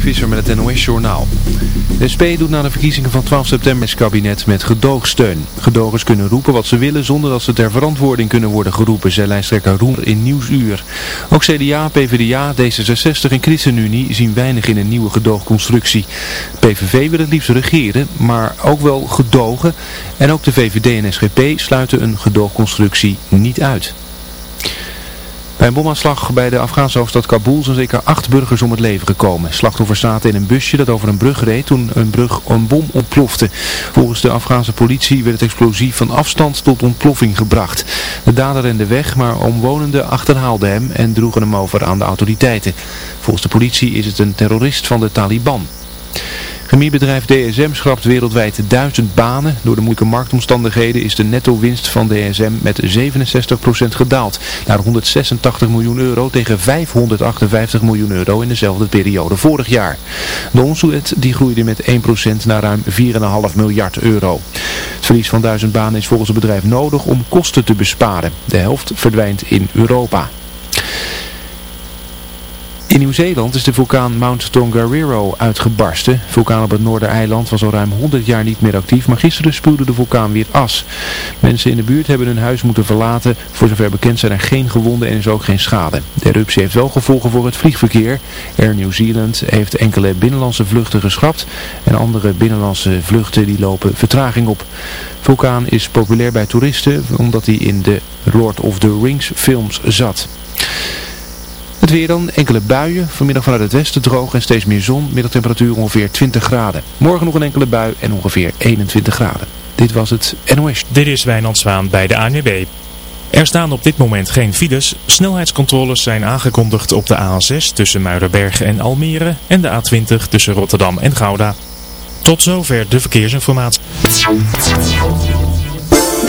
Visser met het NOS Journaal. De SP doet na de verkiezingen van 12 september het kabinet met gedoogsteun. Gedogers kunnen roepen wat ze willen zonder dat ze ter verantwoording kunnen worden geroepen, zei lijsttrekker Roemer in Nieuwsuur. Ook CDA, PvdA, D66 en ChristenUnie zien weinig in een nieuwe gedoogconstructie. PVV wil het liefst regeren, maar ook wel gedogen. En ook de VVD en SGP sluiten een gedoogconstructie niet uit. Bij een bomaanslag bij de Afghaanse hoofdstad Kabul zijn zeker acht burgers om het leven gekomen. Slachtoffers zaten in een busje dat over een brug reed toen een, brug, een bom ontplofte. Volgens de Afghaanse politie werd het explosief van afstand tot ontploffing gebracht. De dader rende weg, maar omwonenden achterhaalden hem en droegen hem over aan de autoriteiten. Volgens de politie is het een terrorist van de Taliban. Chemiebedrijf DSM schrapt wereldwijd duizend banen. Door de moeilijke marktomstandigheden is de netto-winst van DSM met 67% gedaald. Naar 186 miljoen euro tegen 558 miljoen euro in dezelfde periode vorig jaar. De omzet die groeide met 1% naar ruim 4,5 miljard euro. Het verlies van duizend banen is volgens het bedrijf nodig om kosten te besparen. De helft verdwijnt in Europa. In Nieuw-Zeeland is de vulkaan Mount Tongariro uitgebarsten. Vulkaan op het Noordereiland was al ruim 100 jaar niet meer actief, maar gisteren spuwde de vulkaan weer as. Mensen in de buurt hebben hun huis moeten verlaten. Voor zover bekend zijn er geen gewonden en is ook geen schade. De eruptie heeft wel gevolgen voor het vliegverkeer. Air New Zealand heeft enkele binnenlandse vluchten geschrapt en andere binnenlandse vluchten die lopen vertraging op. Vulkaan is populair bij toeristen omdat hij in de Lord of the Rings films zat. Weer dan, enkele buien, vanmiddag vanuit het westen droog en steeds meer zon, middagtemperatuur ongeveer 20 graden. Morgen nog een enkele bui en ongeveer 21 graden. Dit was het NOS. Dit is Wijnand Zwaan bij de ANWB. Er staan op dit moment geen files. Snelheidscontroles zijn aangekondigd op de A6 tussen Muidenberg en Almere en de A20 tussen Rotterdam en Gouda. Tot zover de verkeersinformatie.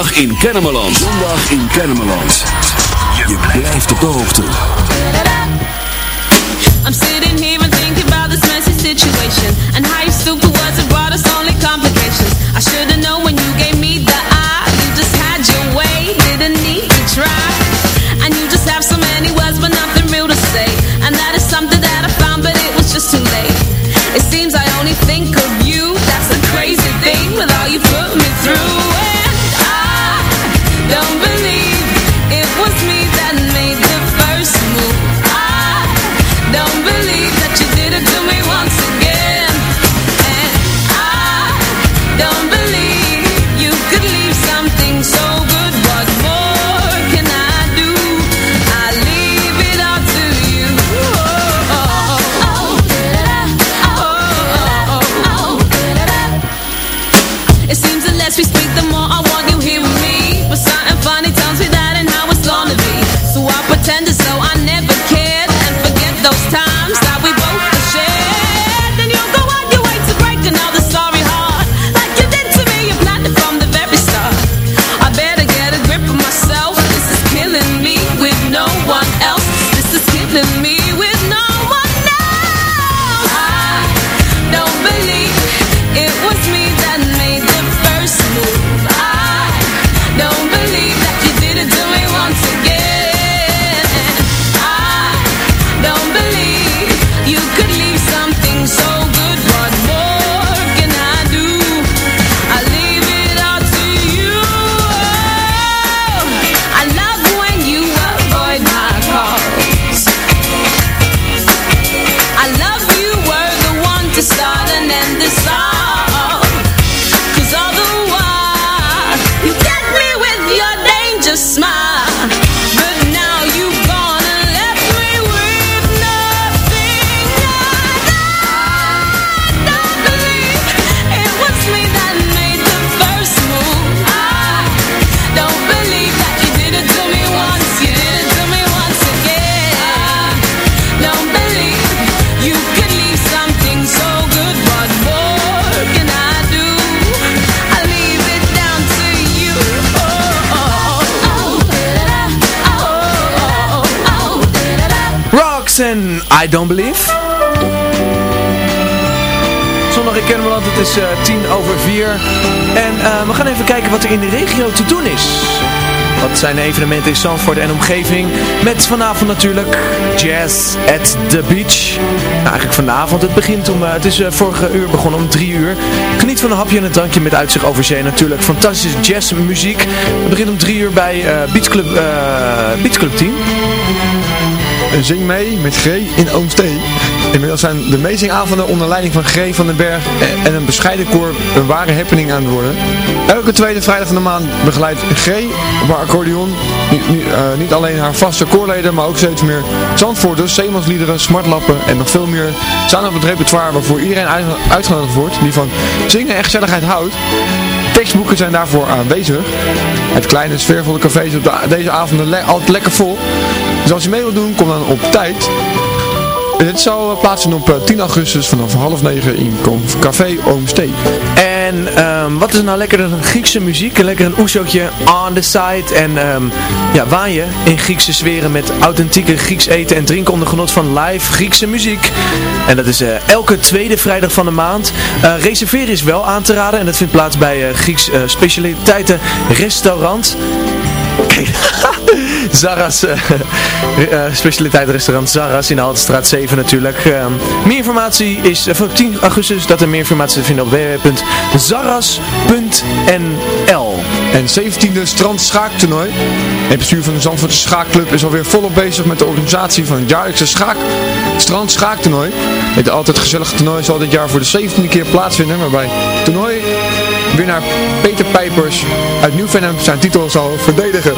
Zondag in Kennemerland. Zondag in Kennemerland. Je blijft op de hoogte. I'm sitting here and thinking about this messy situation And how you stupid I Don't Believe. Zondag in Kennemerland, het is eh, tien over vier. En eh, we gaan even kijken wat er in de regio te doen is. Wat zijn de evenementen in Zandvoort en omgeving? Met vanavond natuurlijk Jazz at the Beach. Nou, eigenlijk vanavond. Het begint om, eh, het is vorige uur begonnen om drie uur. Geniet van een hapje en een drankje met uitzicht over zee natuurlijk. Fantastische jazzmuziek. Het begint om drie uur bij eh Beach, Club, Beach Club 10. Zing mee met G in Oomstee. Inmiddels zijn de meezingavonden onder leiding van G van den Berg en een bescheiden koor een ware happening aan het worden. Elke tweede vrijdag van de maand begeleidt G op haar accordeon niet, niet, eh, niet alleen haar vaste koorleden, maar ook steeds meer Zandvoorters, zeemansliederen, smartlappen en nog veel meer staan op het repertoire waarvoor iedereen uit- uitgenodigd wordt die van zingen en gezelligheid houdt. Tekstboeken zijn daarvoor aanwezig. Het kleine sfeervolle café is op de- deze avonden le- altijd lekker vol. Dus als je mee wilt doen, kom dan op tijd. Het zal eh, plaatsvinden op eh, 10 augustus vanaf half negen in Café Oomstee. En ehm, wat is nou lekker dan Griekse muziek? Lekker een oezootje on the side. En ehm, ja, waaien in Griekse sferen met authentieke Grieks eten en drinken onder genot van live Griekse muziek. En dat is eh, elke tweede vrijdag van de maand. Eh, reserveren is wel aan te raden en dat vindt plaats bij eh, Grieks eh, specialiteiten restaurant. Kijk, Zara's uh, specialiteitenrestaurant Zara's in de Haltestraat 7 natuurlijk. Ehm, meer informatie is uh, voor 10 augustus dat er meer informatie te vinden op www.zaras.nl En 17e strand schaaktoernooi. Het bestuur van de Zandvoortse Schaakclub is alweer volop bezig met de organisatie van het jaarlijkse schaak, strand schaaktoernooi. Het altijd gezellige toernooi zal dit jaar voor de 17e keer plaatsvinden, waarbij toernooi winnaar Peter Pijpers uit Nieuw-Vennep zijn titel zal verdedigen.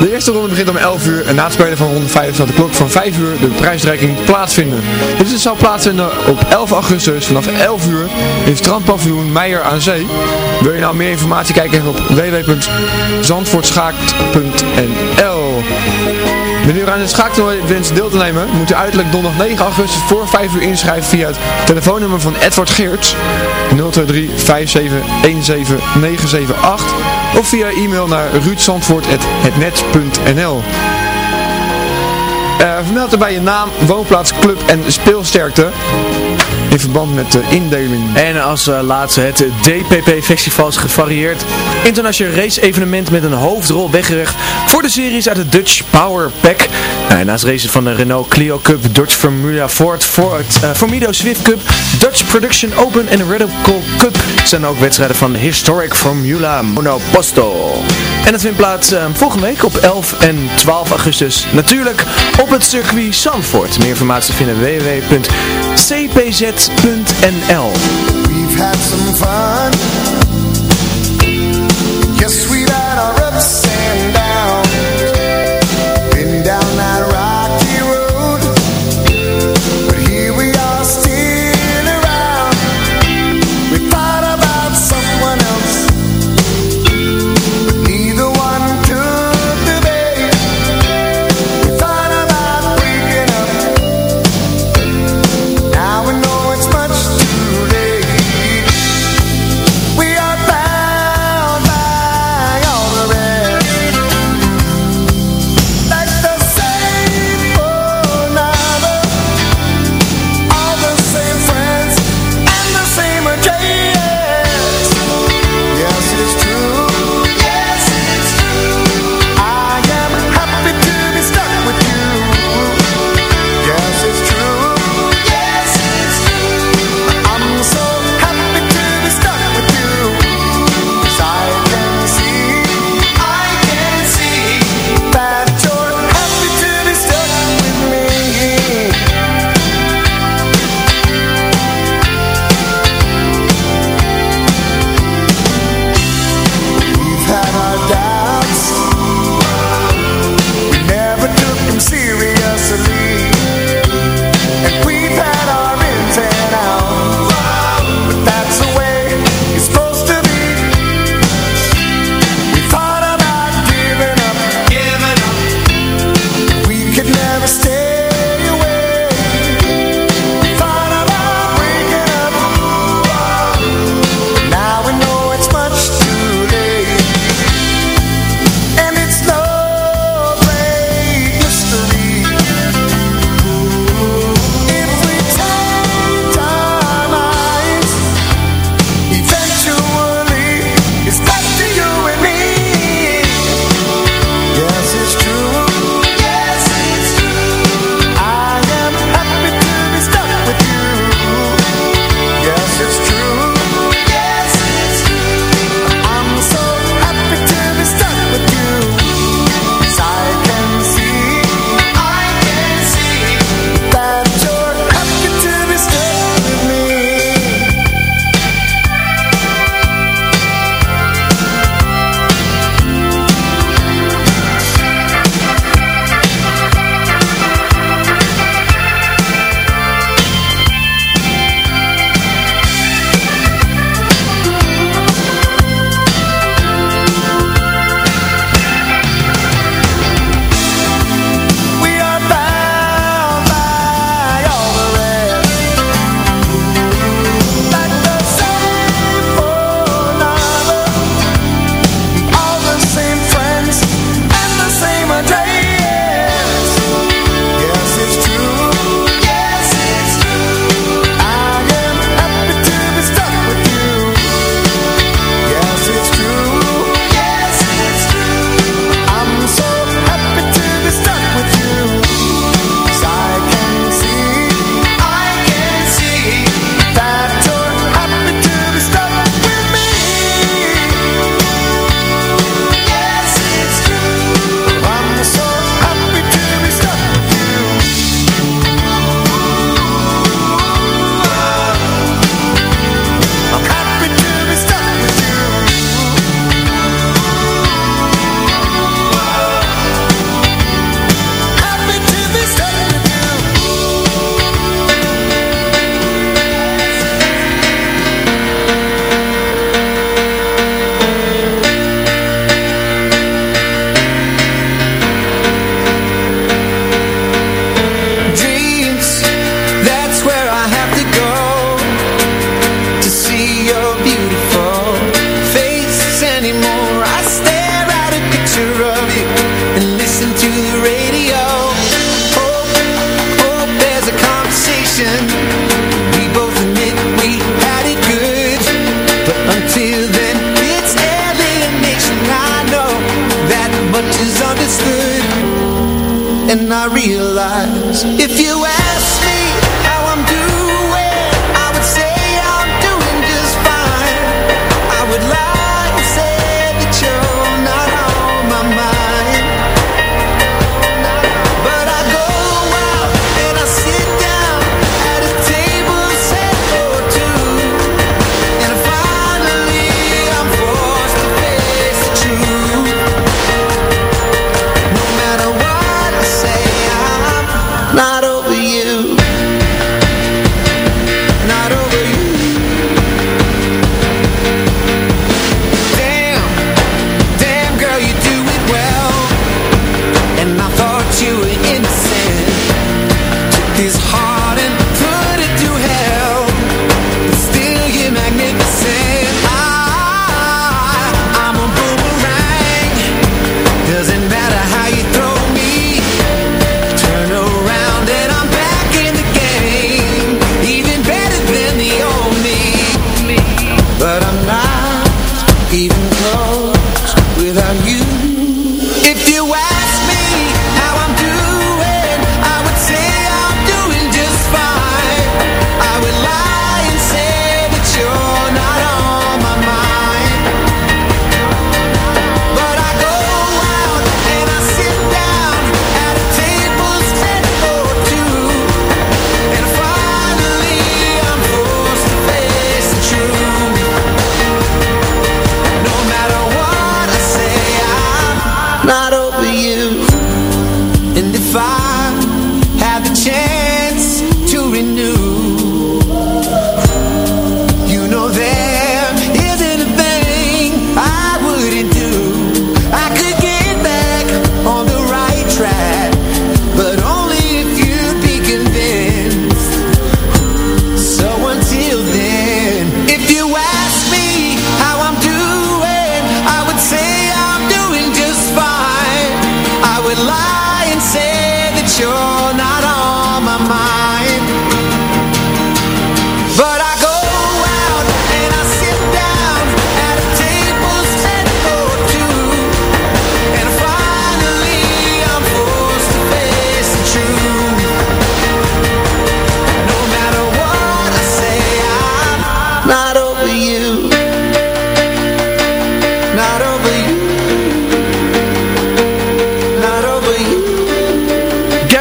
De eerste ronde begint om 11 uur en na het spelen van ronde 5 zal de klok van 5 uur de prijsreiking plaatsvinden. Dit zal plaatsvinden op 11 augustus vanaf 11 uur in strandpaviljoen Meijer aan Zee. Wil je nou meer informatie kijken op www.zandvoortschaakt.nl Wanneer u aan het schaaktoernooi wenst deel te nemen, moet u uiterlijk donderdag 9 augustus voor 5 uur inschrijven via het telefoonnummer van Edward Geerts 023 57 17 978 of via e-mail naar ruudzandvoort.net.nl uh, Vermeld erbij je naam, woonplaats, club en speelsterkte in verband met de indeling. En als uh, laatste het DPP Festival is gevarieerd. Internationaal race evenement met een hoofdrol weggerecht voor de series uit de Dutch Power Pack. Nou, naast races van de Renault Clio Cup, Dutch Formula Ford, Ford uh, Formido Swift Cup, Dutch Production Open en Radical Cup zijn ook wedstrijden van Historic Formula Monoposto. En dat vindt plaats uh, volgende week op 11 en 12 augustus. Natuurlijk op het circuit Zandvoort. Meer informatie vinden www.cpz.nl We've had some fun Yes, we've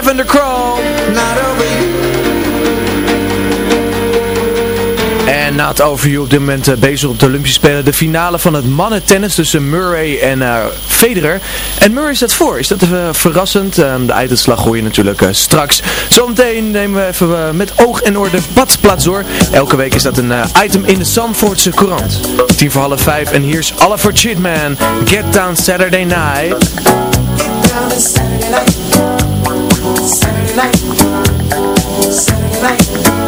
having to crawl. Not over you. En na het overview op dit moment eh, bezig op de Olympische Spelen. De finale van het mannen tennis tussen Murray en uh, Federer. En Murray staat voor. Is dat eh, verrassend? Ehm, de uitslag gooien je natuurlijk straks. Zometeen nemen we even met oog en oor de badplaats door. Elke week is dat een item in de Sanfordse Courant. Tien voor half vijf. En hier is Oliver Chitman. Get Down Saturday Night. Get down Saturday Night night, Saturday night.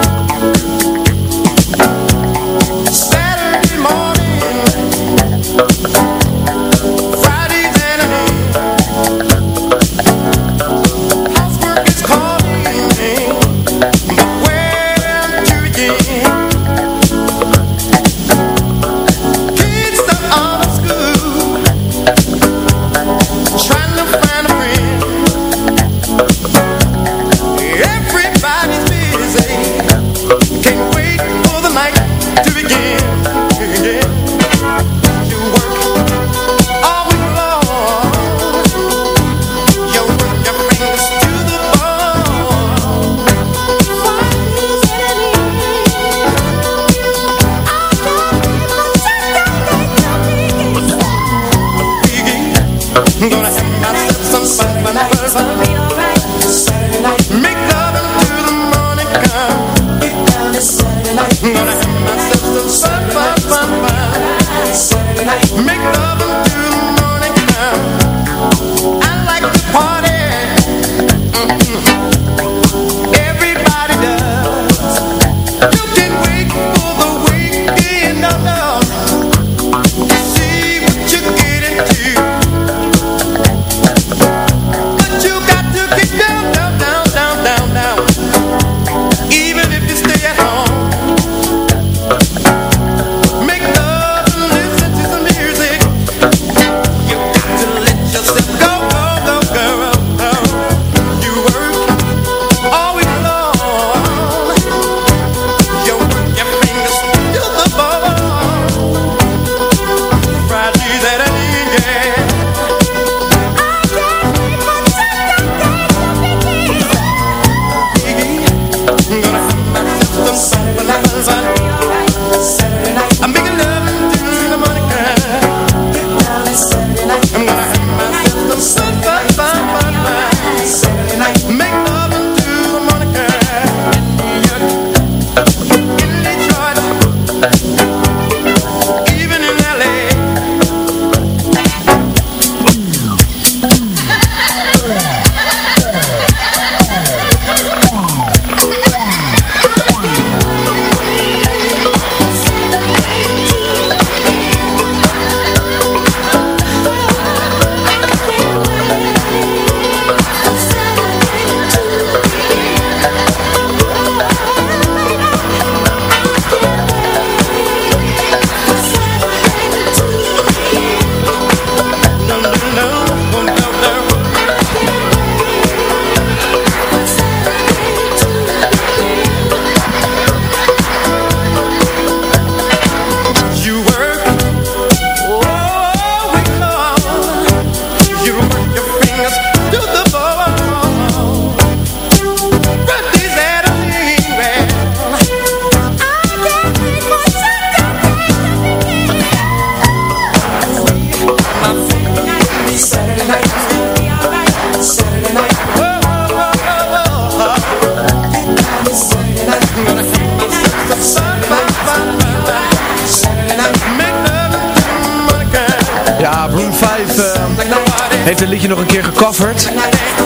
Heeft het liedje nog een keer gecoverd.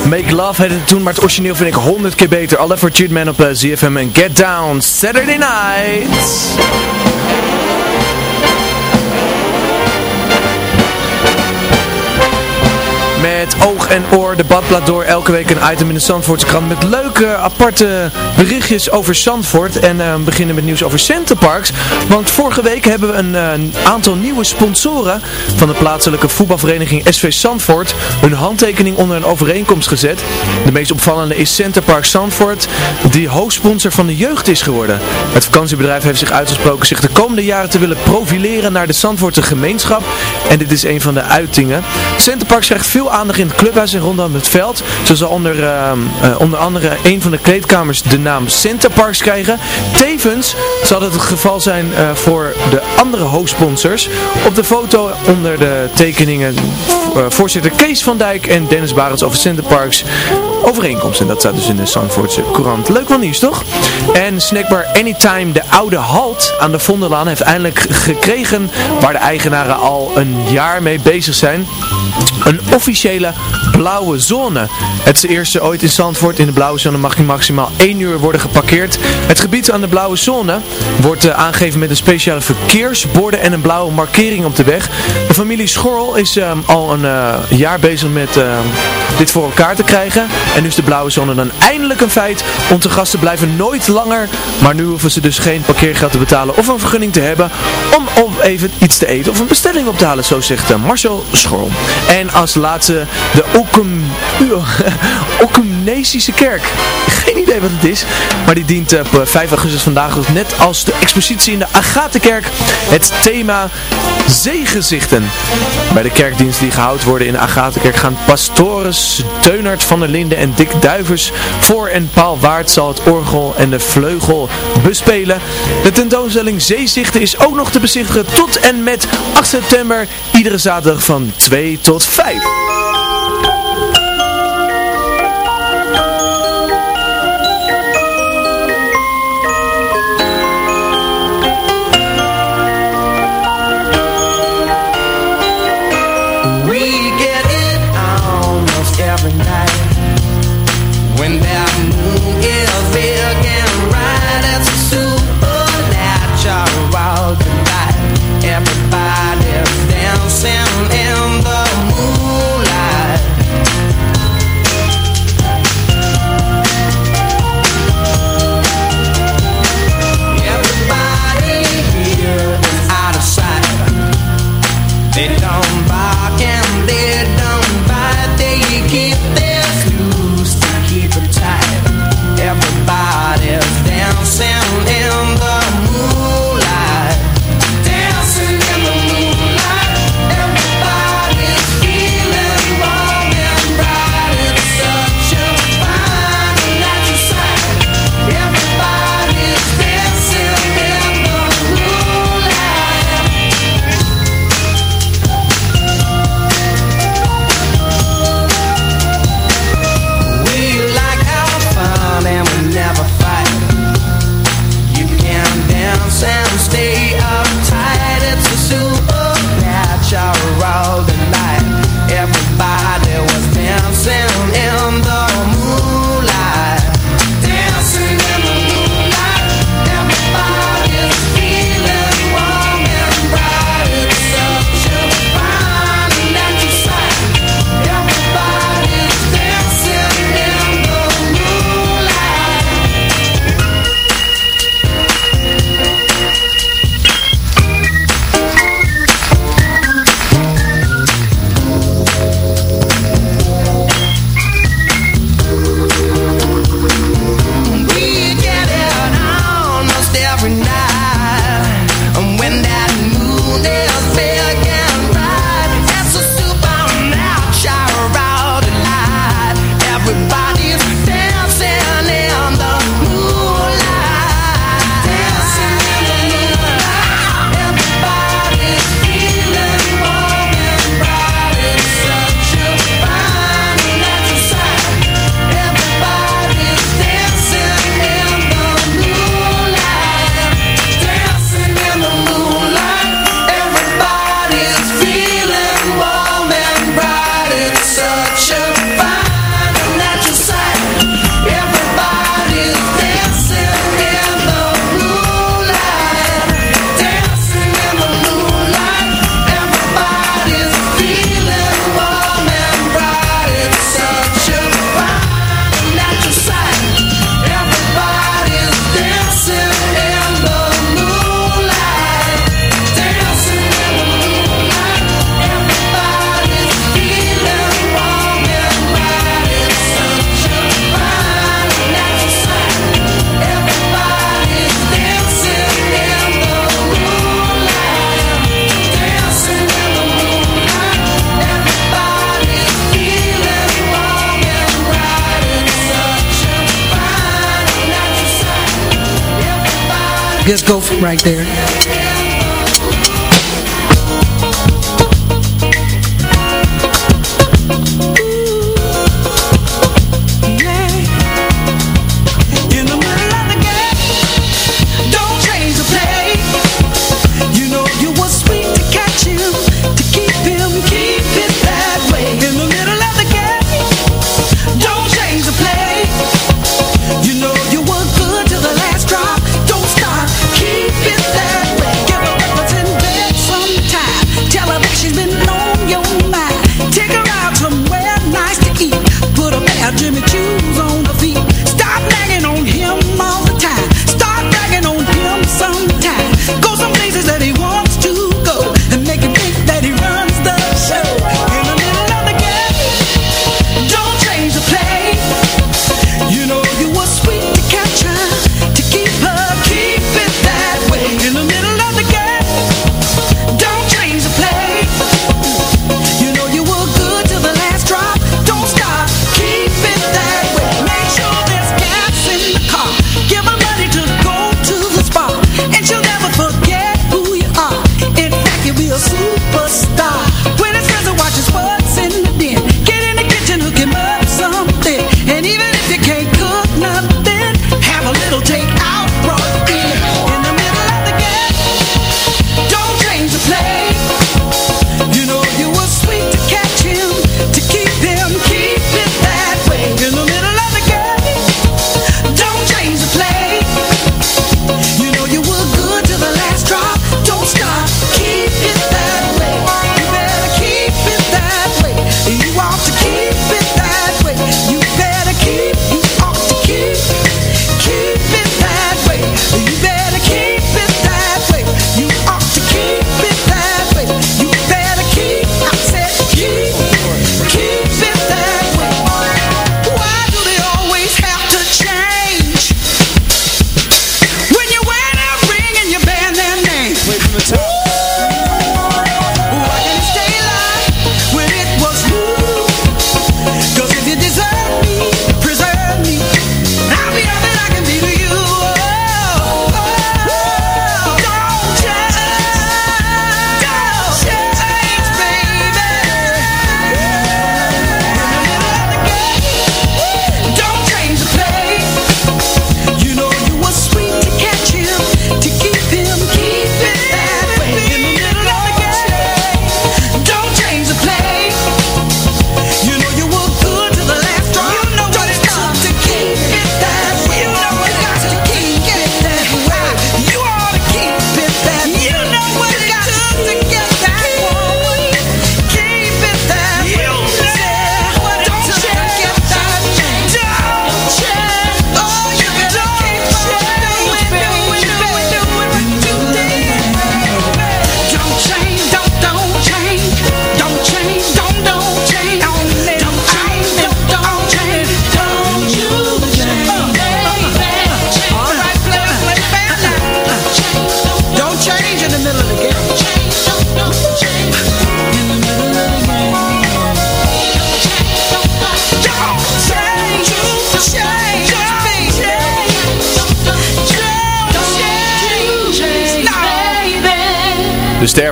Make Love heette het toen, maar het origineel vind ik 100 keer beter. All for Treatment op eh, ZFM en Get Down Saturday Night. Met oog en oor de badblad door. Elke week een item in de Zandvoortse krant met leuke aparte berichtjes over Zandvoort. En uh, we beginnen met nieuws over Centerparks. Want vorige week hebben we een, uh, aantal nieuwe sponsoren van de plaatselijke voetbalvereniging SV Zandvoort hun handtekening onder een overeenkomst gezet. De meest opvallende is Centerparks Zandvoort, die hoofdsponsor van de jeugd is geworden. Het vakantiebedrijf heeft zich uitgesproken zich de komende jaren te willen profileren naar de Zandvoortse gemeenschap. En dit is een van de uitingen. Centerparks krijgt veel aandacht in het clubhuis en rondom het veld. Zo zal onder, uh, onder andere een van de kleedkamers de naam Centerparks krijgen. Tevens zal het het geval zijn uh, voor de andere hoofdsponsors. Op de foto onder de tekeningen uh, voorzitter Kees van Dijk en Dennis Barends over Centerparks overeenkomst. En dat staat dus in de Zandvoortse Courant. Leuk wel nieuws, toch? En snackbar Anytime, de oude halt aan de Vonderlaan, heeft eindelijk gekregen waar de eigenaren al een jaar mee bezig zijn. Een officiële blauwe zone. Het is de eerste ooit in Zandvoort. In de blauwe zone mag je maximaal 1 uur worden geparkeerd. Het gebied aan de blauwe zone wordt uh, aangegeven met een speciale verkeersborden en een blauwe markering op de weg. De familie Schorl is uh, al een uh, jaar bezig met dit voor elkaar te krijgen. En nu is de blauwe zone dan eindelijk een feit. Onze gasten blijven nooit langer. Maar nu hoeven ze dus geen parkeergeld te betalen of een vergunning te hebben om, om even iets te eten of een bestelling op te halen. Zo zegt Marcel Schorl. En als laatste de Okum, Okumnesische kerk. Geen idee wat het is, maar die dient op 5 augustus vandaag, net als de expositie in de Agatenkerk, het thema zeegezichten. Bij de kerkdienst die gehouden worden in de Agatenkerk gaan pastores Deunert van der Linden en Dick Duivers voor en Paul Waard zal het orgel en de vleugel bespelen. De tentoonstelling Zeezichten is ook nog te bezichtigen tot en met 8 september, iedere zaterdag van 2 tot 5. 5. Just go from right there.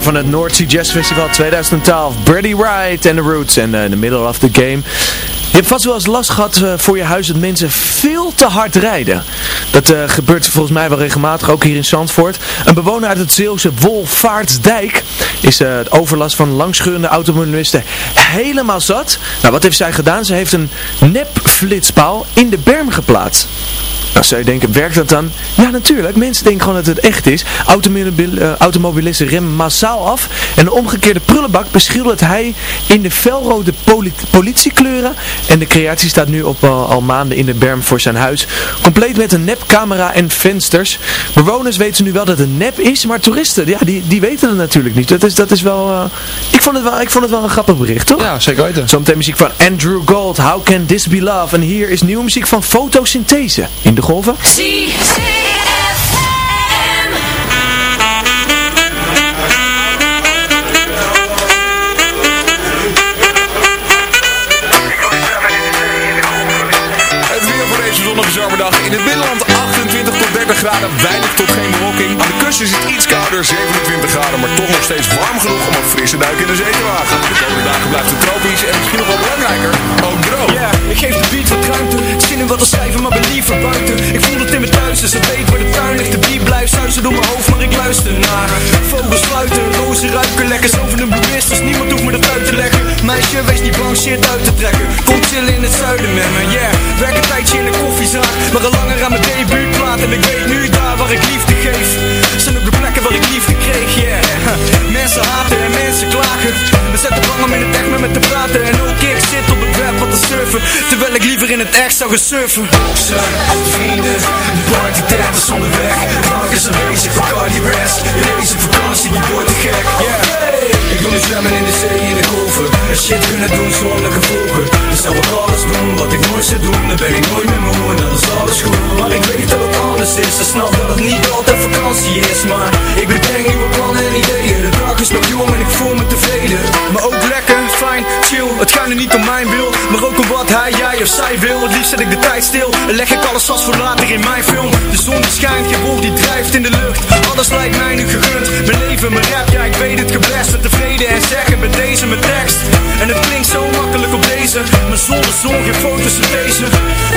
Van het North Sea Jazz Festival 2012, Brady Wright en The Roots en in the middle of the game. Je hebt vast wel eens last gehad uh, voor je huis dat mensen veel te hard rijden. Dat uh, gebeurt volgens mij wel regelmatig, ook hier in Zandvoort. Een bewoner uit het Zeeuwse Wolvaartsdijk is het overlast van langschurende automobilisten helemaal zat. Nou, wat heeft zij gedaan? Ze heeft een nepflitspaal in de berm geplaatst. Nou, zou je denken, werkt dat dan? Ja, natuurlijk. Mensen denken gewoon dat het echt is. Automobil, automobilisten remmen massaal af. En de omgekeerde prullenbak beschildert hij in de felrode politiekleuren. En de creatie staat nu op al, al maanden in de berm voor zijn huis. Compleet met een nepcamera en vensters. Bewoners weten nu wel dat het nep is, maar toeristen, ja, die, die weten het natuurlijk niet. Dat is, dat is wel, uh, ik, vond het wel, ik vond het wel een grappig bericht, toch? Ja, zeker weten. Zometeen muziek van Andrew Gold, How Can This Be Love? En hier is nieuwe muziek van Fotosynthese. In de golven. Het weer voor deze zonnige zomerdag in het binnenland 28 tot 30 graden, weinig tot geen bewolking. Aan de kust is het iets kouder, 27 graden, maar toch nog steeds warm genoeg om een frisse duik in de zee te wagen. De komende dagen blijft het tropisch en misschien nog wel belangrijker, ook droog. Ja, ik geef de beat wat ruimte. Zin in wat te schrijven, maar ben liever buiten. Ik voel het in mijn thuis, dus ze weet waar de tuin ligt. De beat blijft zuizen door mijn hoofd, maar ik luister naar. Vogels fluiten, rozen ruiken lekker. Over de bewust, dus niemand hoeft me dat uit te leggen. Meisje, wees niet bang, shit uit te trekken. Kom chillen in het zuiden met me, yeah. Werk een tijdje in de koffiezaak, maar al langer aan mijn debuutplaat. En ik nu daar waar ik liefde geef. Zijn ook de plekken waar ik liefde kreeg, yeah. Mensen haten en mensen klagen. We zetten bang om in het echt met me te praten. En ook ik zit op het web wat te surfen. Terwijl ik liever in het echt zou gaan surfen. Zijn vrienden, de party tent is onderweg. Mark is aanwezig voor Cardi Rest. In deze vakantie, die wordt te gek. Yeah. Ik wil nu zwemmen in de zee, in de golven. En shit kunnen doen zonder gevolgen. Dus zou ik alles doen wat ik nooit zou doen. Dan ben ik nooit meer moe en dat is alles goed. Maar ik weet dat het anders is. En snap dat het niet altijd vakantie is. Maar ik bedenk nieuwe plannen en ideeën. De is nog jong en ik voel me tevreden. Maar ook lekker, fijn, chill. Het gaat nu niet om mijn wil, maar ook om wat hij, jij of zij wil. Het liefst zet ik de tijd stil en leg ik alles vast voor later in mijn film. De zon die schijnt, je die drijft in de lucht. Alles lijkt mij nu gegund. Mijn leven, mijn rap, ja ik weet het geblest. En tevreden en zeggen met deze mijn tekst. En het klinkt zo makkelijk op deze. Maar zonder zon, geen foto's te deze.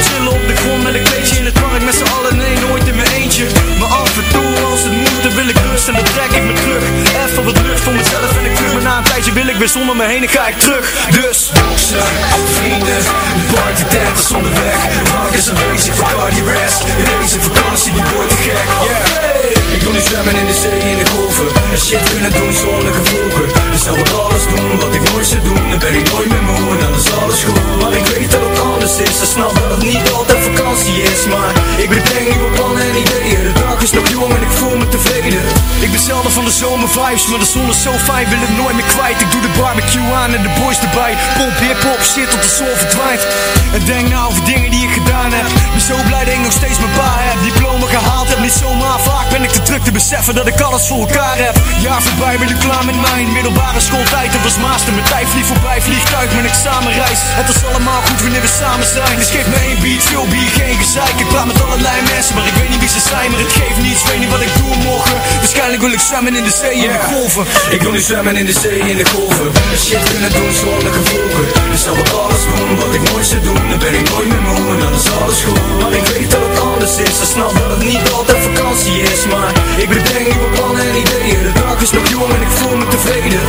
Chillen op de grond met een kleedje in het park met z'n allen. Nee, nooit in mijn eentje. Maar af en toe als het moet, dan wil ik rust en dan trek ik me terug. Even wat lucht voor mezelf en ik terug. Maar na een tijdje wil ik weer zonder me heen en ga ik terug. Dus Boksen, vrienden, de party tent is onderweg. Mark is aanwezig voor Cardi Rest. In deze vakantie, die wordt te gek. Yeah. Ik wil nu zwemmen in de zee, in de golven. En shit kunnen doen zonder gevolgen. Dus zou ik alles doen wat ik nooit zou doen. Dan ben ik nooit meer anders is. Dat het niet altijd vakantie is. Maar ik bedenk nieuwe plannen en ideeën. De dag is nog jong en ik voel me tevreden. Ik ben zelden van de zomer vibes, maar de zon is zo fijn, wil het nooit meer kwijt. Ik doe de barbecue aan en de boys erbij. Pomp hip-hop, shit tot de zon verdwijnt. En denk nou over dingen die ik gedaan heb. Ben zo blij dat ik nog steeds mijn pa heb. Diploma gehaald heb, niet zomaar vaak ben ik te druk te beseffen dat ik alles voor elkaar heb. Jaar voorbij, ben ik klaar met mijn middelbare schooltijd. Het was master, mijn tijd vlieg voorbij, vliegtuig, mijn examenreis. Het is allemaal goed wanneer we samen zijn. Dus geef me één beat, veel bier, geen gezeik. Ik praat met allerlei mensen, maar ik weet niet wie ze zijn. Maar het geeft niets, weet niet wat ik doe morgen. Waarschijnlijk wil ik zwemmen in de zee, in de golven. Ik wil nu zwemmen in de zee, in de golven. En shit kunnen doen zonder gevolgen. Dus zou ik alles doen wat ik nooit zou doen. Dan ben ik nooit meer moe en dan is alles goed. Maar ik weet dat het anders is. En snap dat het niet altijd vakantie is. Maar ik bedenk nieuwe plannen en ideeën. De dag is nog jong en ik voel me tevreden.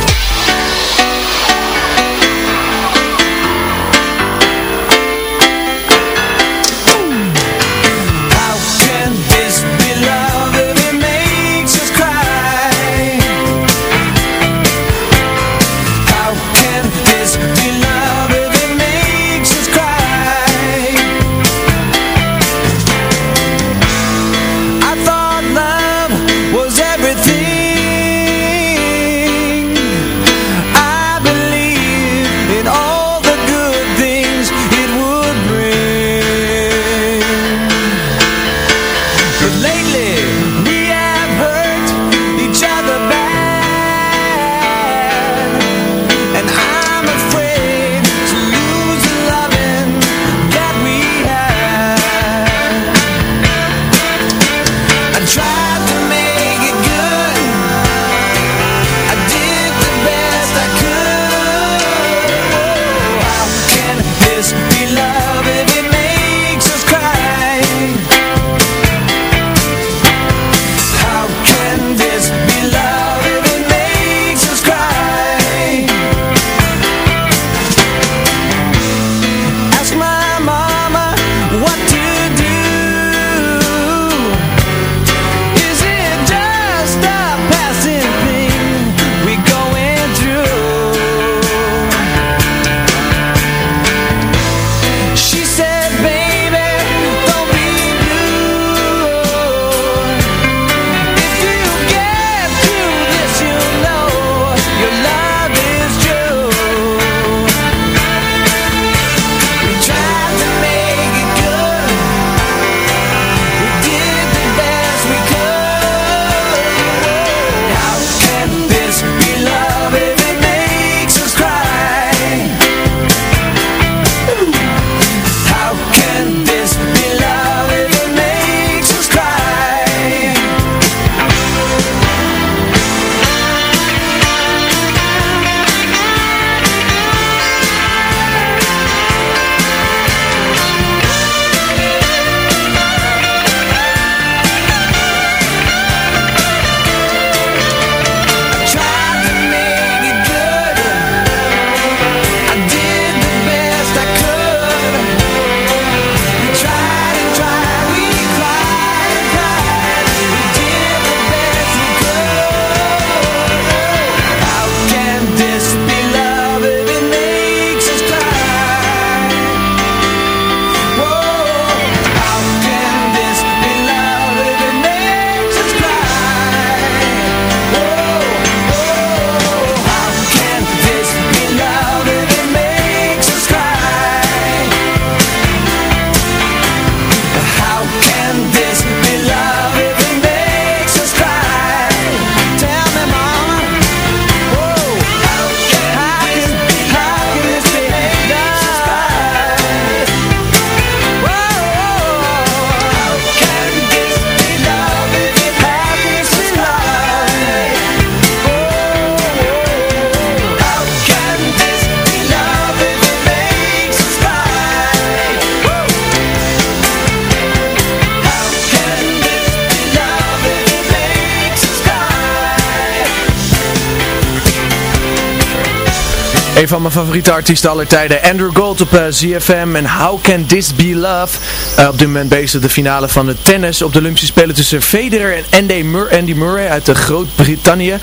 Van mijn favoriete artiesten aller tijden, Andrew Gold op uh, ZFM en How Can This Be Love? Uh, op dit moment bezig de finale van de tennis op de Olympische Spelen tussen Federer en Andy, Mur Andy Murray uit Groot-Brittannië.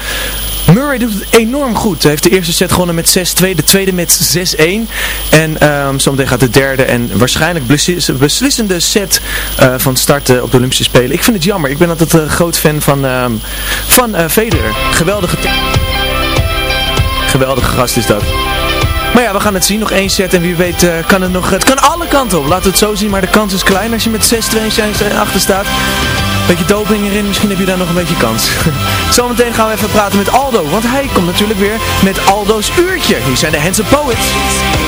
Murray doet het enorm goed. Hij heeft de eerste set gewonnen met 6-2, de tweede met 6-1. En um, zometeen gaat de derde en waarschijnlijk beslissende set van start op de Olympische Spelen. Ik vind het jammer, ik ben altijd een groot fan van, um, van Federer. Geweldige Geweldige gast is dat. Maar ja, we gaan het zien. Nog één set en wie weet uh, kan het nog... Het kan alle kanten op. Laten we het zo zien. Maar de kans is klein als je met 6-2 achter staat. Beetje doping erin. Misschien heb je daar nog een beetje kans. Zometeen gaan we even praten met Aldo. Want hij komt natuurlijk weer met Aldo's uurtje. Hier zijn de Handsome Poets.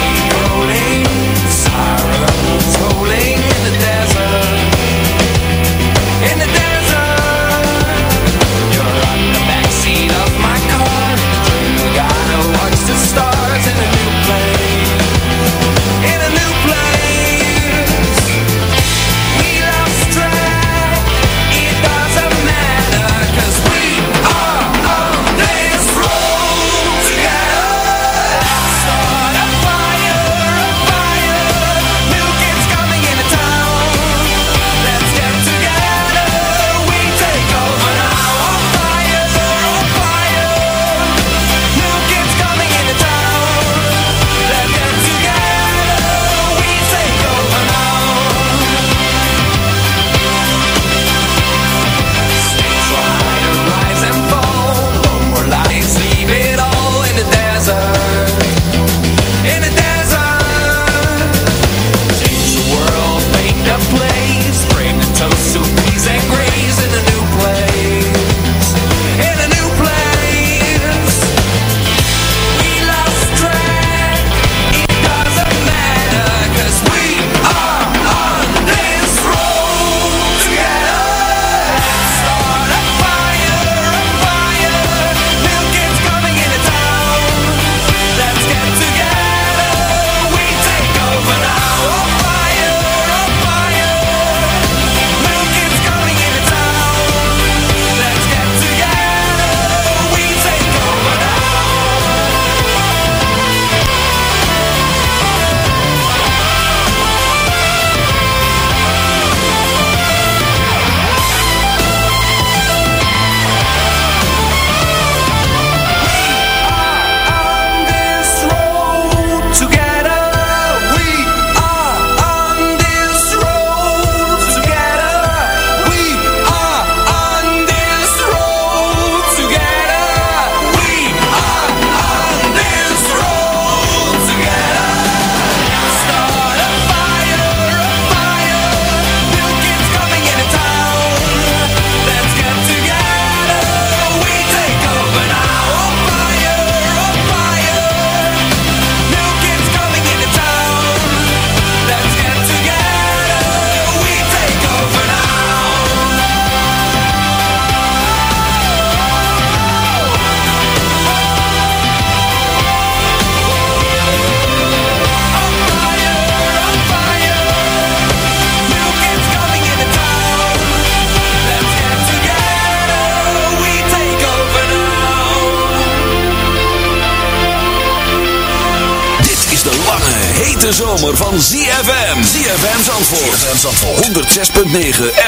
106.9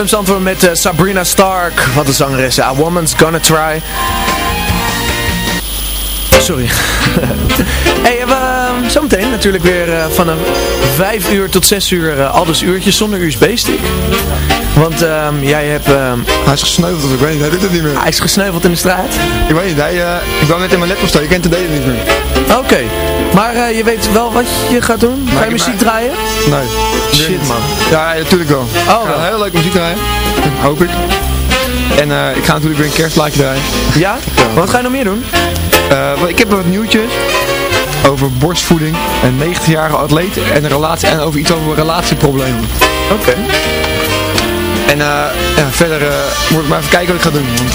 CFM Zandvoort met eh, Sabrina Stark. Wat een zangeres. A Woman's Gonna Try. Sorry. hey, we, uh, zometeen natuurlijk weer uh, van een 5 uur tot 6 uur uh, Aldus uurtjes zonder USB-stick. Want um, jij hebt... Um, hij is gesneuveld, of ik weet niet, hij doet het niet meer. Hij is gesneuveld in de straat? Ik weet niet, hij, ik wou net in mijn laptop staan, je kent de delen niet meer. Oké, okay. Maar uh, je weet wel wat je gaat doen? Ga je muziek draaien? Nee. Shit man. Ja, ja, natuurlijk wel. Oh, ik ga heel leuk muziek draaien. Hoop ik. En uh, ik ga natuurlijk weer een kerstplaatje draaien. Ja? ja. Wat ga je nog meer doen? Uh, ik heb wat nieuwtjes over borstvoeding, een 90-jarige atleet en een relatie en over iets over relatieproblemen. Oké. Okay. En ja, verder moet ik maar even kijken wat ik ga doen. Want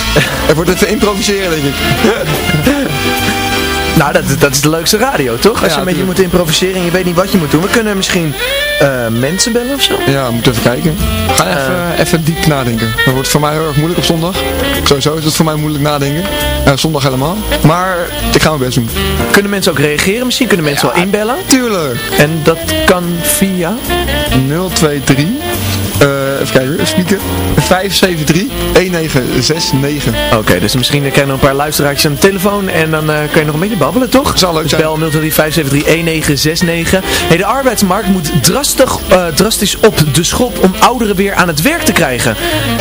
er wordt even improviseren, denk ik. Nou, dat, dat is de leukste radio, toch? Als ja, je een beetje moet improviseren en je weet niet wat je moet doen. We kunnen misschien uh, mensen bellen of zo. Ja, we moeten even kijken. Ga even, uh, even diep nadenken. Dat wordt voor mij heel erg moeilijk op zondag. Sowieso is het voor mij moeilijk nadenken. Uh, zondag helemaal. Maar ik ga mijn best doen. Kunnen mensen ook reageren? Misschien kunnen mensen ja, wel inbellen? Tuurlijk. En dat kan via? 023 uh, even kijken, speaker. 573-1969. Oké, okay, dus misschien nog een paar luisteraars aan de telefoon en dan uh, kan je nog een beetje babbelen, toch? Zal leuk dus bel 023-573-1969. Hey, de arbeidsmarkt moet drastisch, uh, drastisch op de schop om ouderen weer aan het werk te krijgen.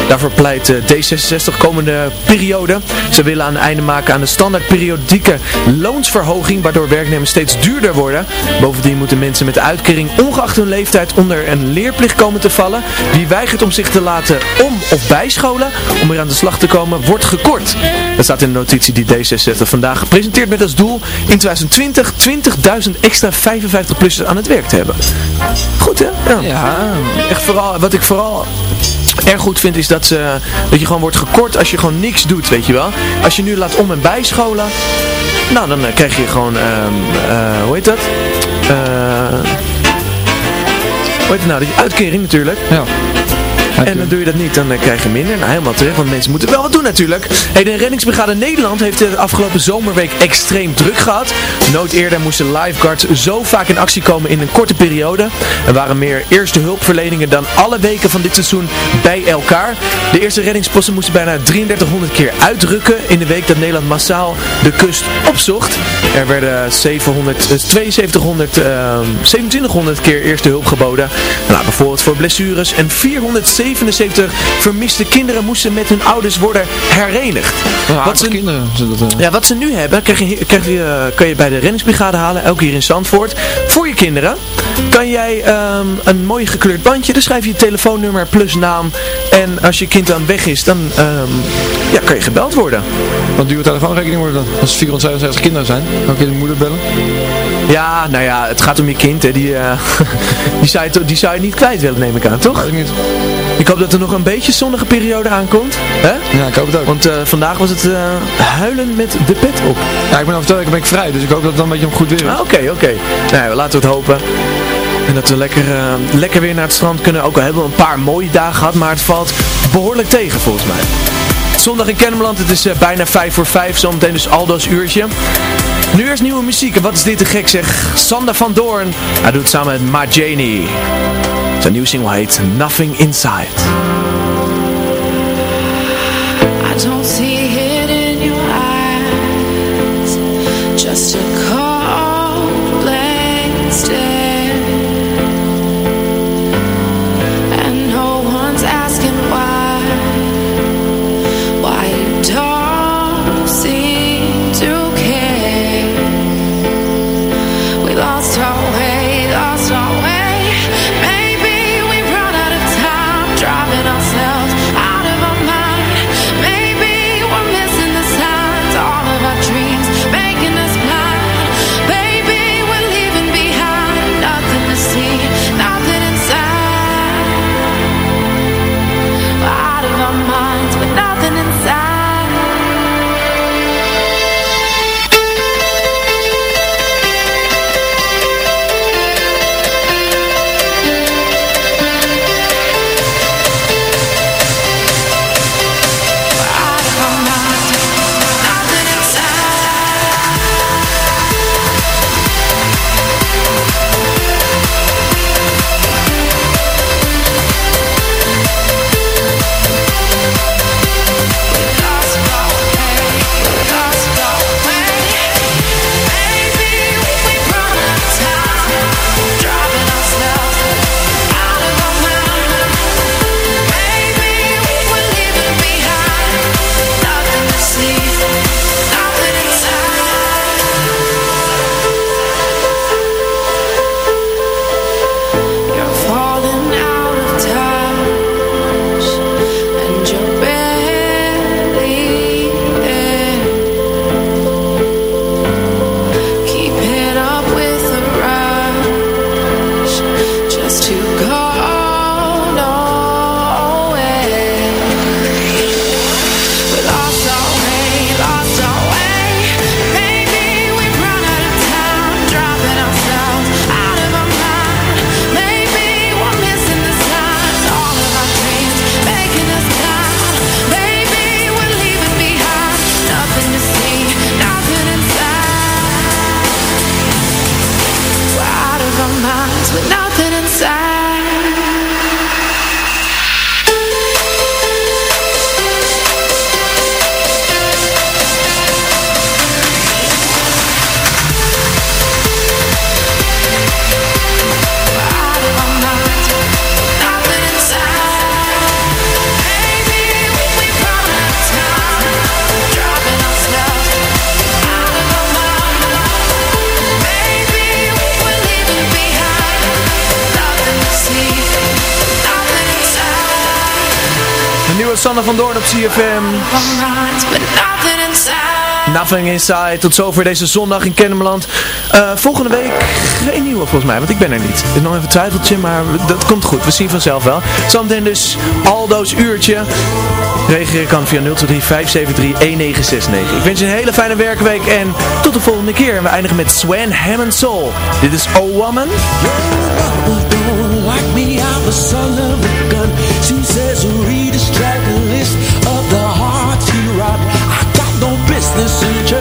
Daarvoor pleit D66 komende periode. Ze willen aan einde maken aan de standaard periodieke loonsverhoging, waardoor werknemers steeds duurder worden. Bovendien moeten mensen met de uitkering ongeacht hun leeftijd onder een leerplicht komen te vallen. Wie weigert om zich te laten om- of bijscholen om weer aan de slag te komen, wordt gekort. Dat staat in de notitie die D66 vandaag gepresenteerd met als doel in 2020 20.000 extra 55-plussers aan het werk te hebben. Goed hè? Ja. ja. Echt vooral, wat ik vooral erg goed vind is dat, ze, dat je gewoon wordt gekort als je gewoon niks doet, weet je wel. Als je nu laat om- en bijscholen, nou dan uh, krijg je gewoon, uh, uh, hoe heet dat? hoe het nou? Die uitkering natuurlijk. Ja. En dan doe je dat niet, dan krijg je minder. Nou, helemaal terecht, want mensen moeten wel wat doen natuurlijk. Hey, de reddingsbrigade Nederland heeft de afgelopen zomerweek extreem druk gehad. Nooit eerder moesten lifeguards zo vaak in actie komen in een korte periode. Er waren meer eerste hulpverleningen dan alle weken van dit seizoen bij elkaar. De eerste reddingsposten moesten bijna 3300 keer uitrukken in de week dat Nederland massaal de kust opzocht. Er werden 700, eh, 7200, ehm, 2700 keer eerste hulp geboden. Nou, bijvoorbeeld voor blessures. En 477 vermiste kinderen moesten met hun ouders worden herenigd. Wat ze, kinderen, dat, eh. ja, wat ze nu hebben, krijg je, krijg je, eh, kan je bij de reddingsbrigade halen, elke hier in Zandvoort. Voor je kinderen kan jij ehm, een mooi gekleurd bandje, daar schrijf je je telefoonnummer plus naam. En als je kind dan weg is, dan ehm, ja, kan je gebeld worden. Wat duurt telefoonrekening worden dan? Als er 467 kinderen zijn, kan ik je de moeder bellen? Ja, nou ja, het gaat om je kind, hè. Die, eh, die, zou je, die zou je niet kwijt willen, neem ik aan, toch? ik niet. Ik hoop dat er nog een beetje zonnige periode aankomt. Hè? Ja, ik hoop het ook. Want eh, vandaag was het eh, huilen met de pet op. Ja, ik ben over twee weken ben ik vrij, dus ik hoop dat het dan een beetje om goed weer is. Ah, Oké, oké. Nou, laten we het hopen. En dat we lekker, lekker weer naar het strand kunnen. Ook al hebben we een paar mooie dagen gehad, maar het valt behoorlijk tegen volgens mij. Zondag in Kennemerland, het is bijna 5 voor 5, zometeen dus Aldo's uurtje. Nu eerst nieuwe muziek, en wat is dit te gek zeg. Sander van Doorn, hij doet samen met Ma Janie. Zijn nieuwe single heet Nothing Inside. Sander van Doorn op CFM. Nothing Inside. Tot zover deze zondag in Kennemerland. Eh, volgende week geen nieuwe volgens mij, want ik ben er niet. Is nog even een twijfeltje, maar dat komt goed. We zien vanzelf wel. Zometeen dus Aldo's uurtje. Reageren kan via 023 573 1969. Ik wens je een hele fijne werkweek en tot de volgende keer. En we eindigen met Swan Hammond Soul. Dit is Oh Woman. Of the hearts he robbed. I got no business in church,